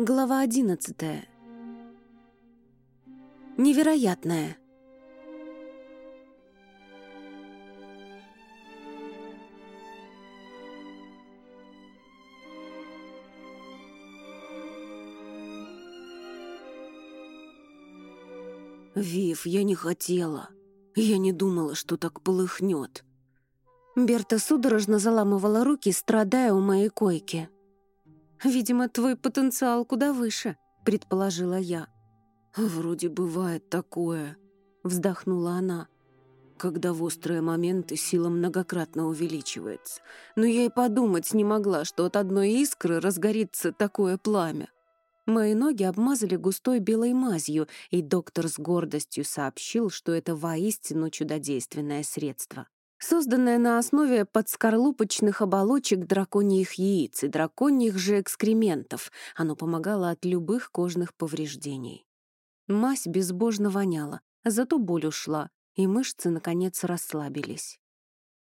Глава одиннадцатая. Невероятное. «Вив, я не хотела. Я не думала, что так полыхнет». Берта судорожно заламывала руки, страдая у моей койки. «Видимо, твой потенциал куда выше», — предположила я. «Вроде бывает такое», — вздохнула она. «Когда в острые моменты сила многократно увеличивается. Но я и подумать не могла, что от одной искры разгорится такое пламя». Мои ноги обмазали густой белой мазью, и доктор с гордостью сообщил, что это воистину чудодейственное средство созданное на основе подскорлупочных оболочек драконьих яиц и драконьих же экскрементов. Оно помогало от любых кожных повреждений. Мазь безбожно воняла, зато боль ушла, и мышцы, наконец, расслабились.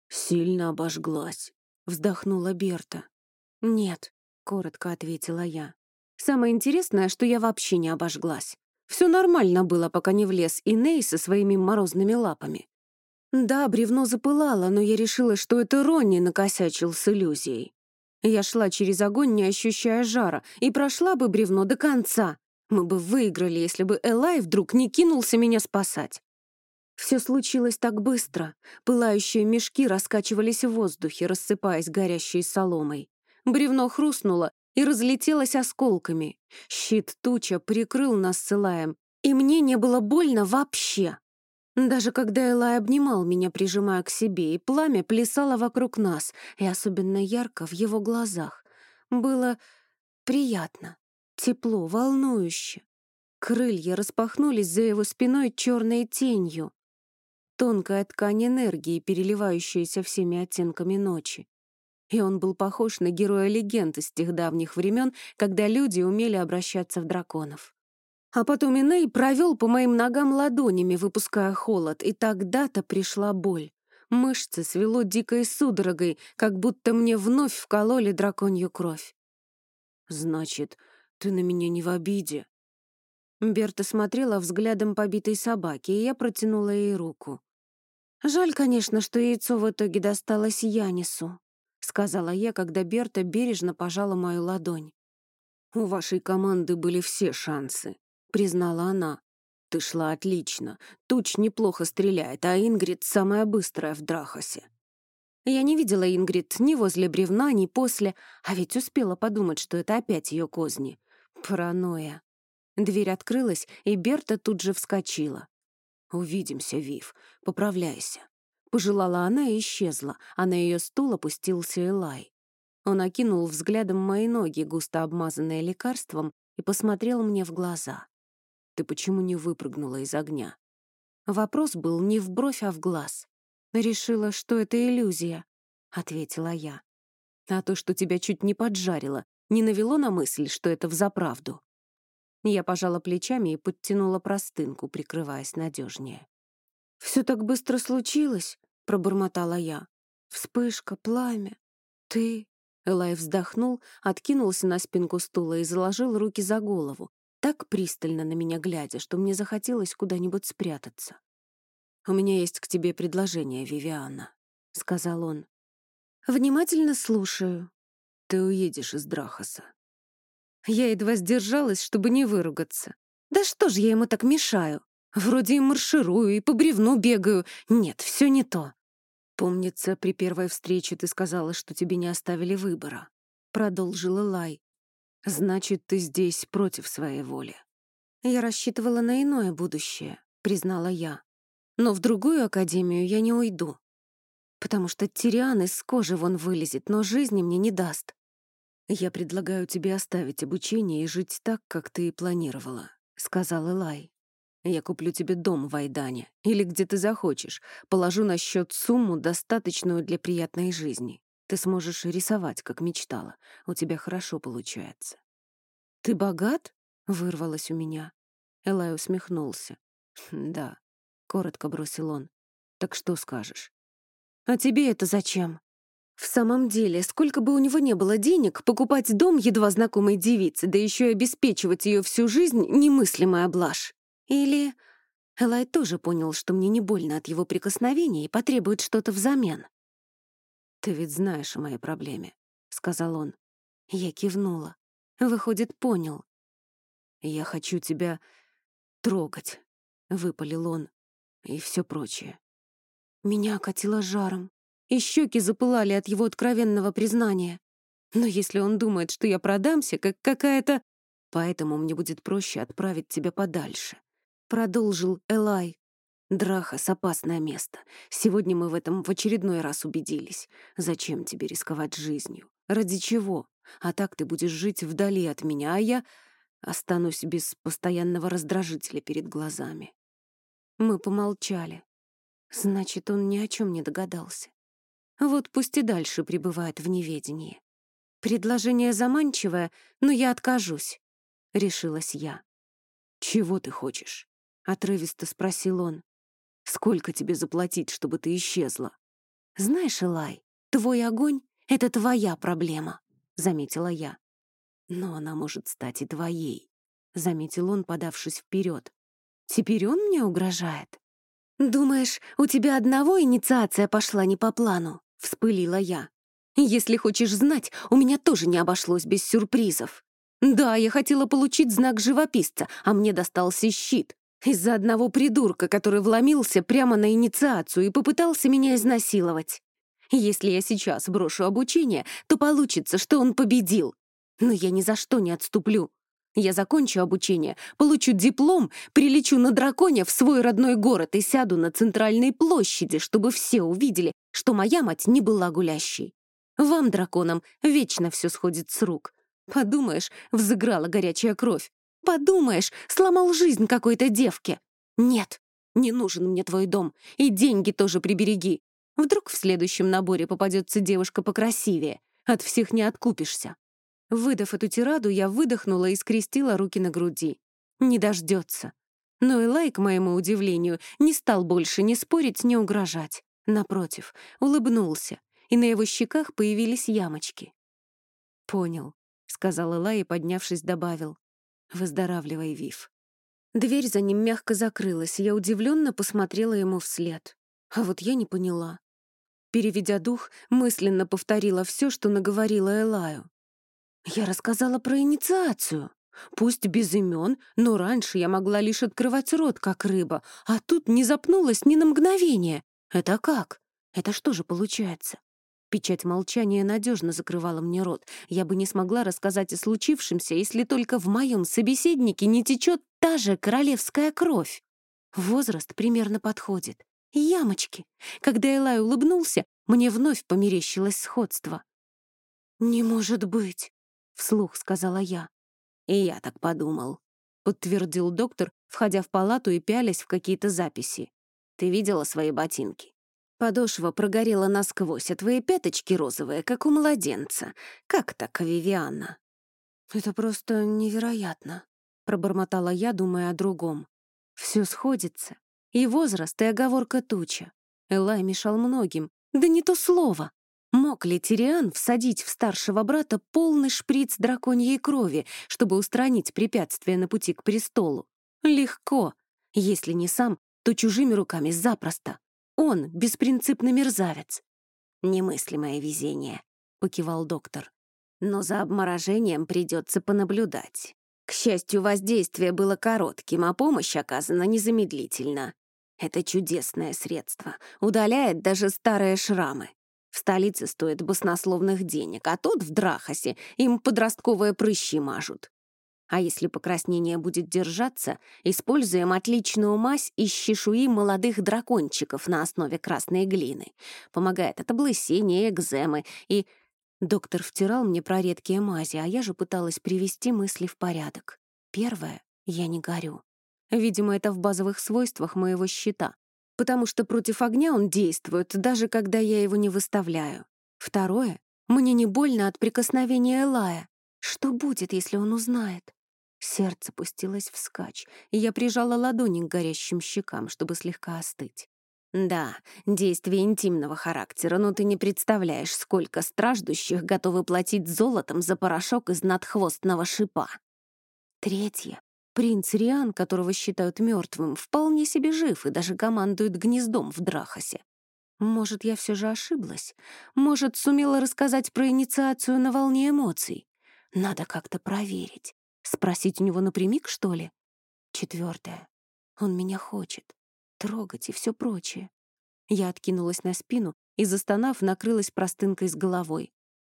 «Сильно обожглась», — вздохнула Берта. «Нет», — коротко ответила я. «Самое интересное, что я вообще не обожглась. Все нормально было, пока не влез Иней со своими морозными лапами. Да, бревно запылало, но я решила, что это Ронни накосячил с иллюзией. Я шла через огонь, не ощущая жара, и прошла бы бревно до конца. Мы бы выиграли, если бы Элай вдруг не кинулся меня спасать. Все случилось так быстро. Пылающие мешки раскачивались в воздухе, рассыпаясь горящей соломой. Бревно хрустнуло и разлетелось осколками. Щит туча прикрыл нас с Элаем, и мне не было больно вообще. Даже когда Элай обнимал меня, прижимая к себе, и пламя плясало вокруг нас, и особенно ярко в его глазах, было приятно, тепло, волнующе. Крылья распахнулись за его спиной черной тенью. Тонкая ткань энергии, переливающаяся всеми оттенками ночи. И он был похож на героя легенд из тех давних времен, когда люди умели обращаться в драконов. А потом Иней провел по моим ногам ладонями, выпуская холод, и тогда-то пришла боль. Мышцы свело дикой судорогой, как будто мне вновь вкололи драконью кровь. «Значит, ты на меня не в обиде?» Берта смотрела взглядом побитой собаки, и я протянула ей руку. «Жаль, конечно, что яйцо в итоге досталось Янису», — сказала я, когда Берта бережно пожала мою ладонь. «У вашей команды были все шансы», признала она. «Ты шла отлично. Туч неплохо стреляет, а Ингрид самая быстрая в Драхосе». Я не видела Ингрид ни возле бревна, ни после, а ведь успела подумать, что это опять ее козни. Паранойя. Дверь открылась, и Берта тут же вскочила. «Увидимся, Вив. Поправляйся». Пожелала она и исчезла, а на ее стул опустился Элай. Он окинул взглядом мои ноги, густо обмазанные лекарством, и посмотрел мне в глаза. Ты почему не выпрыгнула из огня?» Вопрос был не в бровь, а в глаз. «Решила, что это иллюзия», — ответила я. «А то, что тебя чуть не поджарило, не навело на мысль, что это взаправду?» Я пожала плечами и подтянула простынку, прикрываясь надежнее. «Все так быстро случилось», — пробормотала я. «Вспышка, пламя, ты...» Элай вздохнул, откинулся на спинку стула и заложил руки за голову, так пристально на меня глядя, что мне захотелось куда-нибудь спрятаться. «У меня есть к тебе предложение, Вивиана», — сказал он. «Внимательно слушаю». «Ты уедешь из Драхаса». Я едва сдержалась, чтобы не выругаться. «Да что ж я ему так мешаю? Вроде и марширую, и по бревну бегаю. Нет, все не то». «Помнится, при первой встрече ты сказала, что тебе не оставили выбора», — продолжила Лай. Значит, ты здесь против своей воли. Я рассчитывала на иное будущее, признала я. Но в другую академию я не уйду. Потому что Тириан из кожи вон вылезет, но жизни мне не даст. Я предлагаю тебе оставить обучение и жить так, как ты и планировала, сказал Элай. Я куплю тебе дом в Айдане или где ты захочешь, положу на счет сумму, достаточную для приятной жизни. Ты сможешь рисовать, как мечтала. У тебя хорошо получается. «Ты богат?» — вырвалось у меня. Элай усмехнулся. «Да», — коротко бросил он. «Так что скажешь?» «А тебе это зачем?» В самом деле, сколько бы у него не было денег, покупать дом едва знакомой девицы, да еще и обеспечивать ее всю жизнь — немыслимая блажь. Или... Элай тоже понял, что мне не больно от его прикосновений и потребует что-то взамен. «Ты ведь знаешь о моей проблеме», — сказал он. Я кивнула. Выходит, понял. «Я хочу тебя трогать», — выпалил он, и все прочее. Меня окатило жаром, и щеки запылали от его откровенного признания. Но если он думает, что я продамся, как какая-то... Поэтому мне будет проще отправить тебя подальше. Продолжил Элай. Драхас — опасное место. Сегодня мы в этом в очередной раз убедились. Зачем тебе рисковать жизнью? Ради чего? А так ты будешь жить вдали от меня, а я останусь без постоянного раздражителя перед глазами. Мы помолчали. Значит, он ни о чем не догадался. Вот пусть и дальше пребывает в неведении. Предложение заманчивое, но я откажусь, — решилась я. «Чего ты хочешь?» — отрывисто спросил он. «Сколько тебе заплатить, чтобы ты исчезла?» «Знаешь, Элай, твой огонь — это твоя проблема», — заметила я. «Но она может стать и твоей», — заметил он, подавшись вперед. «Теперь он мне угрожает?» «Думаешь, у тебя одного инициация пошла не по плану?» — вспылила я. «Если хочешь знать, у меня тоже не обошлось без сюрпризов. Да, я хотела получить знак живописца, а мне достался щит. Из-за одного придурка, который вломился прямо на инициацию и попытался меня изнасиловать. Если я сейчас брошу обучение, то получится, что он победил. Но я ни за что не отступлю. Я закончу обучение, получу диплом, прилечу на драконе в свой родной город и сяду на центральной площади, чтобы все увидели, что моя мать не была гулящей. Вам, драконам, вечно все сходит с рук. Подумаешь, взыграла горячая кровь. Подумаешь, сломал жизнь какой-то девке. Нет, не нужен мне твой дом, и деньги тоже прибереги. Вдруг в следующем наборе попадется девушка покрасивее. От всех не откупишься. Выдав эту тираду, я выдохнула и скрестила руки на груди. Не дождется. Но и Лай, к моему удивлению, не стал больше ни спорить, ни угрожать. Напротив, улыбнулся, и на его щеках появились ямочки. «Понял», — сказал Элай и, поднявшись, добавил. «Выздоравливай, Вив». Дверь за ним мягко закрылась, и я удивленно посмотрела ему вслед. А вот я не поняла. Переведя дух, мысленно повторила все, что наговорила Элаю. Я рассказала про инициацию. Пусть без имен, но раньше я могла лишь открывать рот, как рыба, а тут не запнулась ни на мгновение. Это как? Это что же получается? Печать молчания надежно закрывала мне рот. Я бы не смогла рассказать о случившемся, если только в моем собеседнике не течет та же королевская кровь. Возраст примерно подходит. Ямочки. Когда Элай улыбнулся, мне вновь померещилось сходство. «Не может быть!» — вслух сказала я. «И я так подумал», — подтвердил доктор, входя в палату и пялясь в какие-то записи. «Ты видела свои ботинки? Подошва прогорела насквозь, а твои пяточки розовые, как у младенца. Как так, Вивиана?» «Это просто невероятно», — пробормотала я, думая о другом. «Все сходится. И возраст, и оговорка туча. Элай мешал многим. Да не то слово. Мог ли Тириан всадить в старшего брата полный шприц драконьей крови, чтобы устранить препятствие на пути к престолу? Легко. Если не сам, то чужими руками запросто. Он — беспринципный мерзавец. «Немыслимое везение», — покивал доктор. «Но за обморожением придется понаблюдать. К счастью, воздействие было коротким, а помощь оказана незамедлительно. Это чудесное средство, удаляет даже старые шрамы. В столице стоит баснословных денег, а тут в Драхасе им подростковые прыщи мажут. А если покраснение будет держаться, используем отличную мазь из чешуи молодых дракончиков на основе красной глины. Помогает от облысения, экземы и... Доктор втирал мне про редкие мази, а я же пыталась привести мысли в порядок. Первое — я не горю. Видимо, это в базовых свойствах моего щита потому что против огня он действует, даже когда я его не выставляю. Второе — мне не больно от прикосновения Элая. Что будет, если он узнает? Сердце пустилось вскачь, и я прижала ладони к горящим щекам, чтобы слегка остыть. Да, действие интимного характера, но ты не представляешь, сколько страждущих готовы платить золотом за порошок из надхвостного шипа. Третье. Принц Риан, которого считают мертвым, вполне себе жив и даже командует гнездом в Драхасе. Может, я все же ошиблась? Может, сумела рассказать про инициацию на волне эмоций? Надо как-то проверить. Спросить у него напрямик, что ли? Четвертое. Он меня хочет. Трогать и все прочее. Я откинулась на спину и, застонав, накрылась простынкой с головой.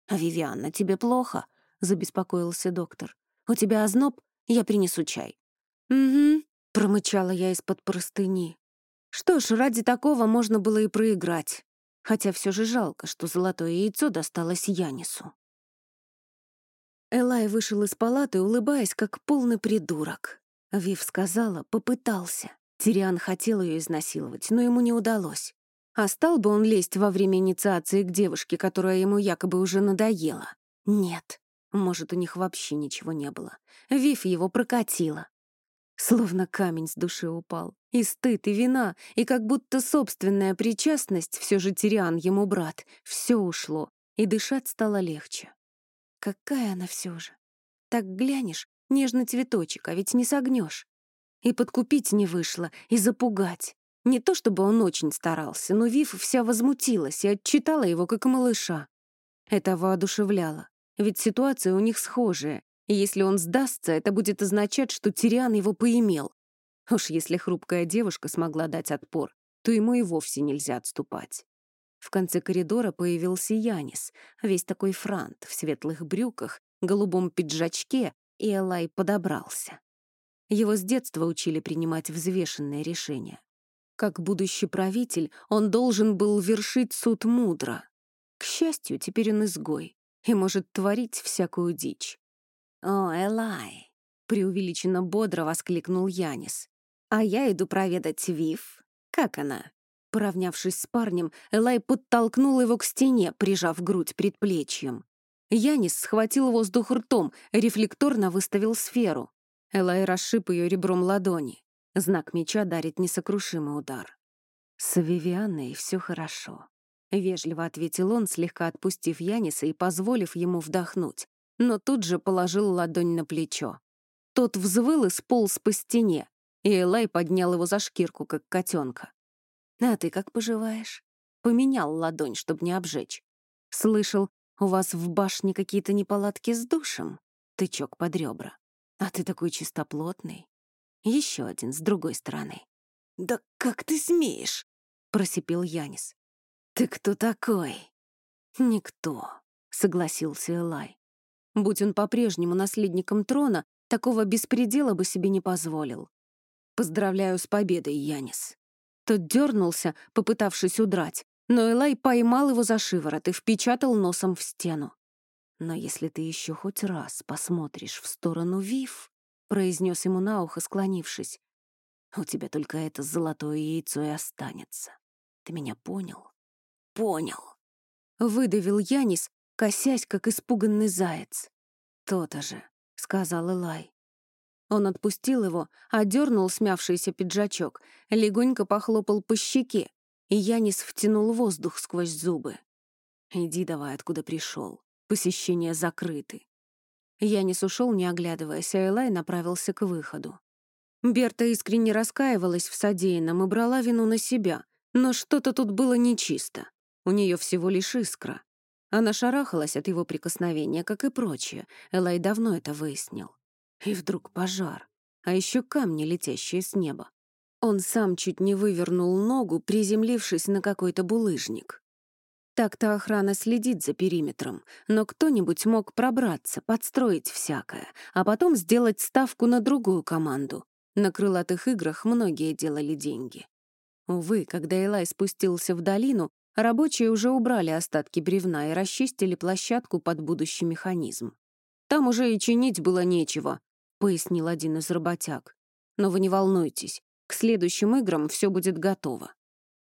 «А, Вивианна, тебе плохо?» — забеспокоился доктор. «У тебя озноб? Я принесу чай». «Угу», — промычала я из-под простыни. Что ж, ради такого можно было и проиграть. Хотя все же жалко, что золотое яйцо досталось Янису. Элай вышел из палаты, улыбаясь, как полный придурок. Вив сказала, попытался. Тириан хотел ее изнасиловать, но ему не удалось. А стал бы он лезть во время инициации к девушке, которая ему якобы уже надоела? Нет. Может, у них вообще ничего не было. Вив его прокатила. Словно камень с души упал. И стыд, и вина, и как будто собственная причастность, все же Тириан ему брат, все ушло, и дышать стало легче. Какая она все же. Так глянешь, нежный цветочек, а ведь не согнешь. И подкупить не вышло, и запугать. Не то чтобы он очень старался, но Вив вся возмутилась и отчитала его, как малыша. Это воодушевляло, ведь ситуация у них схожая, и если он сдастся, это будет означать, что Тириан его поимел. Уж если хрупкая девушка смогла дать отпор, то ему и вовсе нельзя отступать. В конце коридора появился Янис, весь такой франт, в светлых брюках, голубом пиджачке, и Элай подобрался. Его с детства учили принимать взвешенные решения. Как будущий правитель, он должен был вершить суд мудро. К счастью, теперь он изгой и может творить всякую дичь. «О, Элай!» — преувеличенно бодро воскликнул Янис. «А я иду проведать Вив. Как она?» Поравнявшись с парнем, Элай подтолкнул его к стене, прижав грудь предплечьем. Янис схватил воздух ртом, рефлекторно выставил сферу. Элай расшиб ее ребром ладони. Знак меча дарит несокрушимый удар. «С Вивианной все хорошо», — вежливо ответил он, слегка отпустив Яниса и позволив ему вдохнуть, но тут же положил ладонь на плечо. Тот взвыл и сполз по стене, и Элай поднял его за шкирку, как котенка. «А ты как поживаешь?» Поменял ладонь, чтобы не обжечь. «Слышал, у вас в башне какие-то неполадки с душем?» Тычок под ребра. «А ты такой чистоплотный». Еще один с другой стороны. «Да как ты смеешь?» — просипел Янис. «Ты кто такой?» «Никто», — согласился Элай. Будь он по-прежнему наследником трона, такого беспредела бы себе не позволил. «Поздравляю с победой, Янис». Тот дернулся, попытавшись удрать, но Элай поймал его за шиворот и впечатал носом в стену. «Но если ты еще хоть раз посмотришь в сторону Вив», — произнес ему на ухо, склонившись, «у тебя только это золотое яйцо и останется. Ты меня понял?» «Понял», — выдавил Янис, косясь, как испуганный заяц. «То-то же», — сказал Элай. Он отпустил его, одернул смявшийся пиджачок, легонько похлопал по щеке, и Янис втянул воздух сквозь зубы. «Иди давай, откуда пришел. Посещения закрыты». Янис ушел, не оглядываясь, а Элай направился к выходу. Берта искренне раскаивалась в содеянном и брала вину на себя, но что-то тут было нечисто. У нее всего лишь искра. Она шарахалась от его прикосновения, как и прочее. Элай давно это выяснил. И вдруг пожар. А еще камни, летящие с неба. Он сам чуть не вывернул ногу, приземлившись на какой-то булыжник. Так-то охрана следит за периметром, но кто-нибудь мог пробраться, подстроить всякое, а потом сделать ставку на другую команду. На крылатых играх многие делали деньги. Увы, когда Элай спустился в долину, Рабочие уже убрали остатки бревна и расчистили площадку под будущий механизм. «Там уже и чинить было нечего», — пояснил один из работяг. «Но вы не волнуйтесь, к следующим играм все будет готово».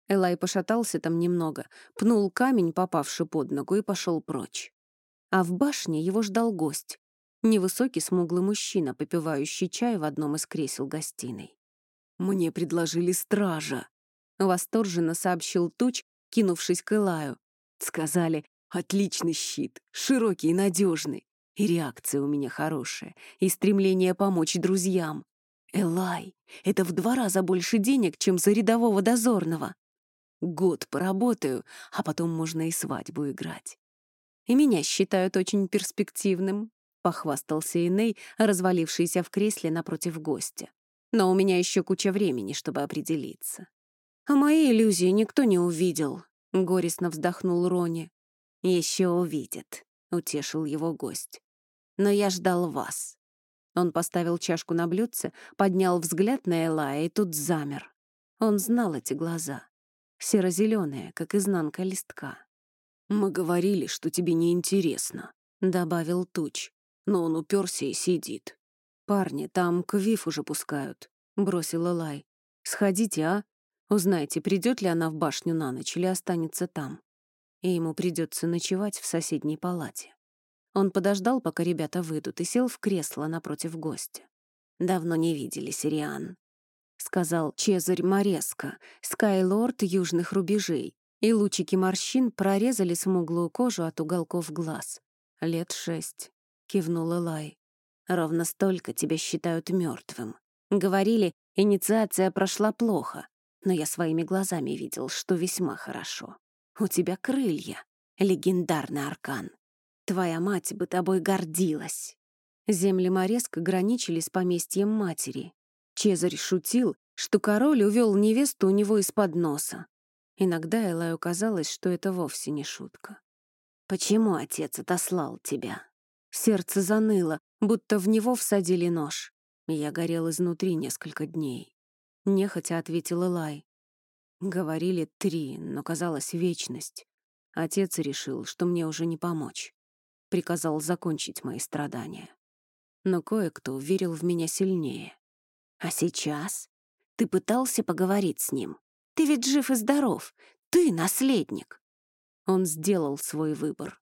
Элай пошатался там немного, пнул камень, попавший под ногу, и пошел прочь. А в башне его ждал гость. Невысокий смуглый мужчина, попивающий чай в одном из кресел гостиной. «Мне предложили стража», — восторженно сообщил Туч, кинувшись к Элаю. Сказали, отличный щит, широкий и надежный. И реакция у меня хорошая, и стремление помочь друзьям. Элай, это в два раза больше денег, чем за рядового дозорного. Год поработаю, а потом можно и свадьбу играть. И меня считают очень перспективным, — похвастался Иней, развалившийся в кресле напротив гостя. «Но у меня еще куча времени, чтобы определиться». «А мои иллюзии никто не увидел», — горестно вздохнул Рони. «Еще увидит», — утешил его гость но я ждал вас». Он поставил чашку на блюдце, поднял взгляд на Элая и тут замер. Он знал эти глаза. Серо-зеленые, как изнанка листка. «Мы говорили, что тебе неинтересно», — добавил Туч. Но он уперся и сидит. «Парни, там квиф уже пускают», — бросил Элай. «Сходите, а? Узнайте, придет ли она в башню на ночь или останется там. И ему придется ночевать в соседней палате». Он подождал, пока ребята выйдут, и сел в кресло напротив гостя. «Давно не видели Сириан», — сказал Чезарь Мореско, скайлорд южных рубежей, и лучики морщин прорезали смуглую кожу от уголков глаз. «Лет шесть», — кивнул Элай. «Ровно столько тебя считают мертвым. Говорили, инициация прошла плохо, но я своими глазами видел, что весьма хорошо. У тебя крылья, легендарный аркан. Твоя мать бы тобой гордилась. Земли Мореск граничили с поместьем матери. Чезарь шутил, что король увел невесту у него из-под носа. Иногда Элаю казалось, что это вовсе не шутка. «Почему отец отослал тебя?» Сердце заныло, будто в него всадили нож. Я горел изнутри несколько дней. Нехотя ответил Элай. Говорили три, но казалось вечность. Отец решил, что мне уже не помочь приказал закончить мои страдания. Но кое-кто верил в меня сильнее. А сейчас? Ты пытался поговорить с ним? Ты ведь жив и здоров. Ты наследник. Он сделал свой выбор.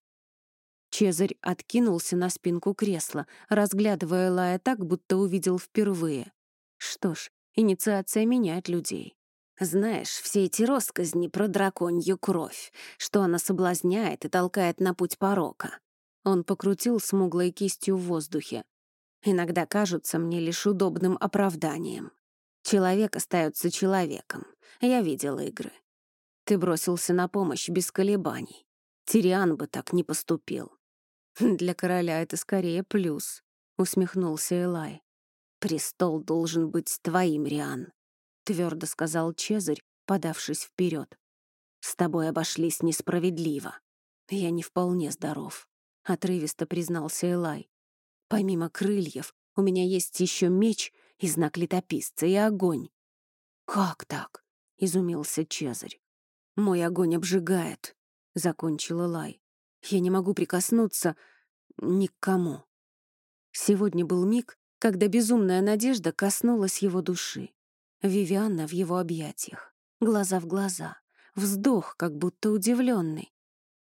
Чезарь откинулся на спинку кресла, разглядывая Лая так, будто увидел впервые. Что ж, инициация меняет людей. Знаешь, все эти росказни про драконью кровь, что она соблазняет и толкает на путь порока. Он покрутил смуглой кистью в воздухе. «Иногда кажутся мне лишь удобным оправданием. Человек остается человеком. Я видел игры. Ты бросился на помощь без колебаний. Тириан бы так не поступил». «Для короля это скорее плюс», — усмехнулся Элай. «Престол должен быть твоим, Риан», — твердо сказал Чезарь, подавшись вперед. «С тобой обошлись несправедливо. Я не вполне здоров отрывисто признался Элай. Помимо крыльев, у меня есть еще меч и знак летописца, и огонь. Как так? изумился Чезарь. Мой огонь обжигает, закончил Элай. Я не могу прикоснуться ни к кому. Сегодня был миг, когда безумная надежда коснулась его души. Вивианна в его объятиях, глаза в глаза, вздох, как будто удивленный.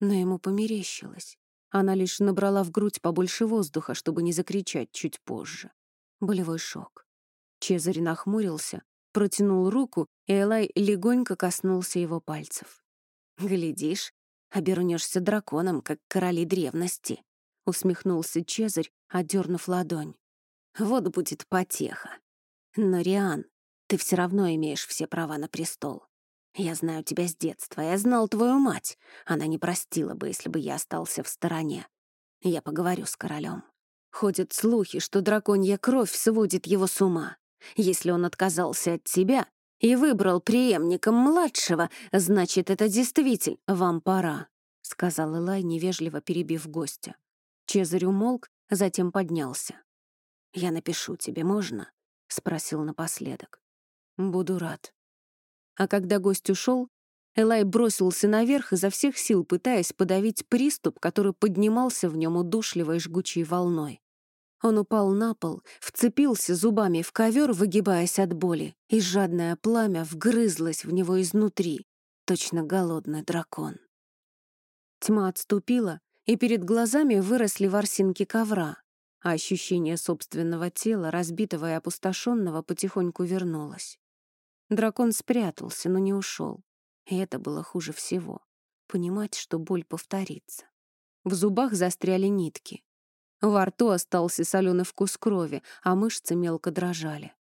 Но ему померещилось. Она лишь набрала в грудь побольше воздуха, чтобы не закричать чуть позже. Болевой шок. Чезарь нахмурился, протянул руку, и Элай легонько коснулся его пальцев. «Глядишь, обернешься драконом, как короли древности», — усмехнулся Чезарь, одернув ладонь. «Вот будет потеха. Но, Риан, ты все равно имеешь все права на престол. Я знаю тебя с детства, я знал твою мать. Она не простила бы, если бы я остался в стороне. Я поговорю с королем. Ходят слухи, что драконья кровь сводит его с ума. Если он отказался от тебя и выбрал преемником младшего, значит, это действительно вам пора», — сказал Элай, невежливо перебив гостя. Чезарь умолк, затем поднялся. «Я напишу тебе, можно?» — спросил напоследок. «Буду рад», а когда гость ушел, Элай бросился наверх изо всех сил, пытаясь подавить приступ, который поднимался в нем удушливой жгучей волной. Он упал на пол, вцепился зубами в ковер, выгибаясь от боли, и жадное пламя вгрызлось в него изнутри, точно голодный дракон. Тьма отступила, и перед глазами выросли ворсинки ковра, а ощущение собственного тела, разбитого и опустошенного, потихоньку вернулось. Дракон спрятался, но не ушел. И это было хуже всего. Понимать, что боль повторится. В зубах застряли нитки. Во рту остался соленый вкус крови, а мышцы мелко дрожали.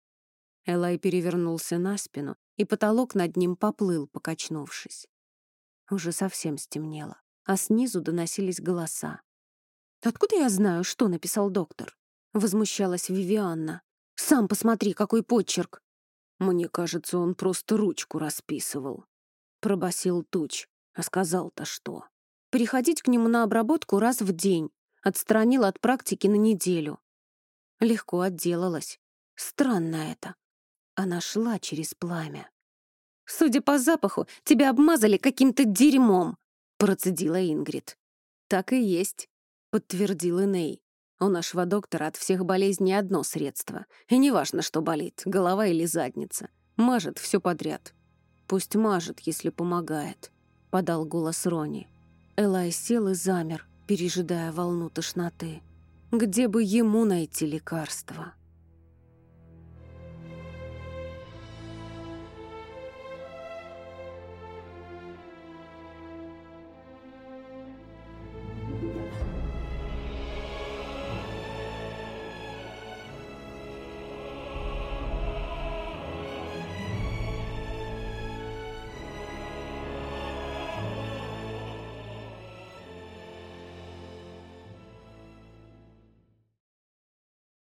Элай перевернулся на спину, и потолок над ним поплыл, покачнувшись. Уже совсем стемнело, а снизу доносились голоса. «Откуда я знаю, что написал доктор?» — возмущалась Вивианна. «Сам посмотри, какой почерк!» «Мне кажется, он просто ручку расписывал», — пробасил Туч. А сказал-то что? Приходить к нему на обработку раз в день. Отстранил от практики на неделю. Легко отделалась. Странно это. Она шла через пламя. «Судя по запаху, тебя обмазали каким-то дерьмом», — процедила Ингрид. «Так и есть», — подтвердил Иней. «У нашего доктора от всех болезней одно средство. И неважно, что болит, голова или задница. Мажет все подряд. Пусть мажет, если помогает», — подал голос Рони. Элай сел и замер, пережидая волну тошноты. Где бы ему найти лекарство?